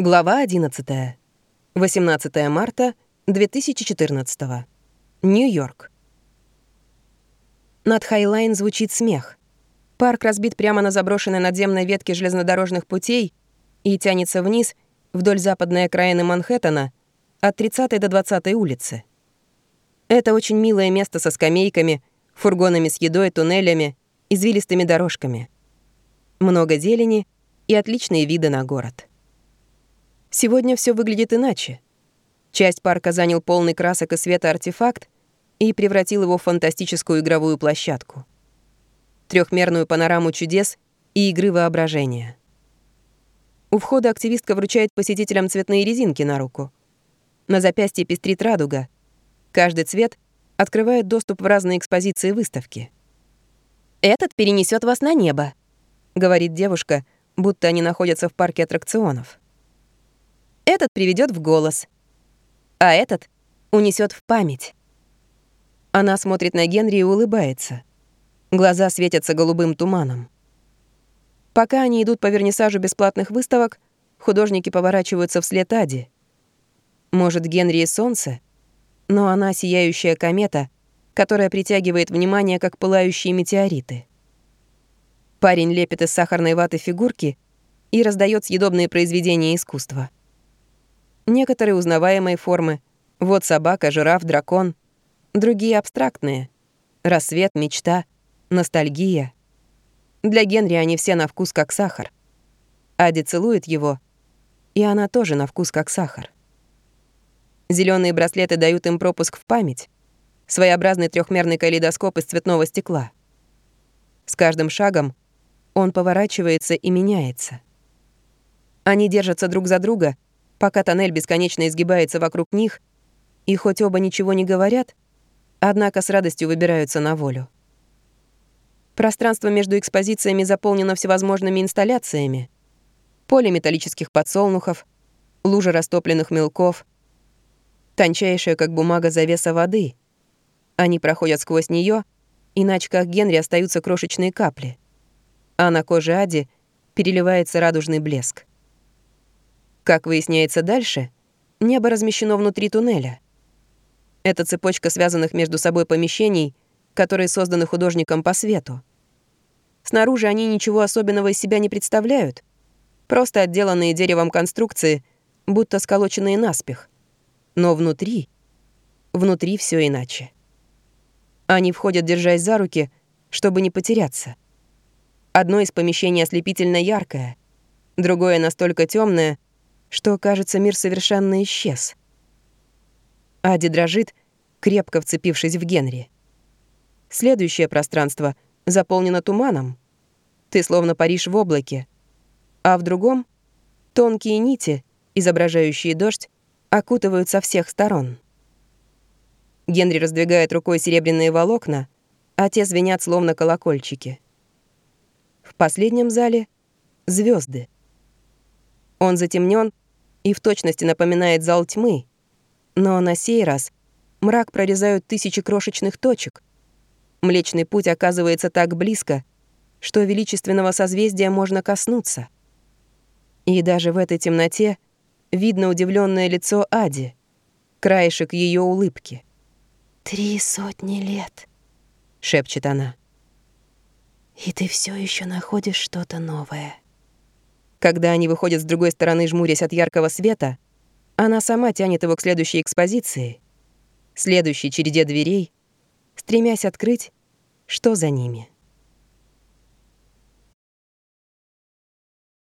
Глава 11. 18 марта 2014. Нью-Йорк. Над Хайлайн звучит смех. Парк разбит прямо на заброшенной надземной ветке железнодорожных путей и тянется вниз вдоль западной окраины Манхэттена от 30 до 20 улицы. Это очень милое место со скамейками, фургонами с едой, туннелями, извилистыми дорожками. Много зелени и отличные виды на город. Сегодня все выглядит иначе. Часть парка занял полный красок и света артефакт и превратил его в фантастическую игровую площадку. Трехмерную панораму чудес и игры воображения. У входа активистка вручает посетителям цветные резинки на руку. На запястье пестрит радуга. Каждый цвет открывает доступ в разные экспозиции выставки. «Этот перенесет вас на небо», — говорит девушка, будто они находятся в парке аттракционов. Этот приведет в голос, а этот унесет в память. Она смотрит на Генри и улыбается. Глаза светятся голубым туманом. Пока они идут по вернисажу бесплатных выставок, художники поворачиваются вслед Ади. Может, Генри и солнце, но она сияющая комета, которая притягивает внимание, как пылающие метеориты. Парень лепит из сахарной ваты фигурки и раздает съедобные произведения искусства. Некоторые узнаваемые формы. Вот собака, жираф, дракон. Другие абстрактные. Рассвет, мечта, ностальгия. Для Генри они все на вкус как сахар. Ади целует его, и она тоже на вкус как сахар. Зеленые браслеты дают им пропуск в память. Своеобразный трехмерный калейдоскоп из цветного стекла. С каждым шагом он поворачивается и меняется. Они держатся друг за друга — пока тоннель бесконечно изгибается вокруг них, и хоть оба ничего не говорят, однако с радостью выбираются на волю. Пространство между экспозициями заполнено всевозможными инсталляциями. Поле металлических подсолнухов, лужа растопленных мелков, тончайшая, как бумага, завеса воды. Они проходят сквозь нее, и на очках Генри остаются крошечные капли, а на коже Ади переливается радужный блеск. Как выясняется дальше, небо размещено внутри туннеля. Это цепочка связанных между собой помещений, которые созданы художником по свету. Снаружи они ничего особенного из себя не представляют, просто отделанные деревом конструкции, будто сколоченные наспех. Но внутри... Внутри все иначе. Они входят, держась за руки, чтобы не потеряться. Одно из помещений ослепительно яркое, другое настолько темное, что, кажется, мир совершенно исчез. Ади дрожит, крепко вцепившись в Генри. Следующее пространство заполнено туманом. Ты словно паришь в облаке. А в другом — тонкие нити, изображающие дождь, окутывают со всех сторон. Генри раздвигает рукой серебряные волокна, а те звенят словно колокольчики. В последнем зале — звезды. Он затемнен и в точности напоминает зал тьмы. Но на сей раз мрак прорезают тысячи крошечных точек. Млечный путь оказывается так близко, что величественного созвездия можно коснуться. И даже в этой темноте видно удивленное лицо Ади, краешек ее улыбки. «Три сотни лет», — шепчет она. «И ты все еще находишь что-то новое». Когда они выходят с другой стороны, жмурясь от яркого света, она сама тянет его к следующей экспозиции, следующей череде дверей, стремясь открыть, что за ними.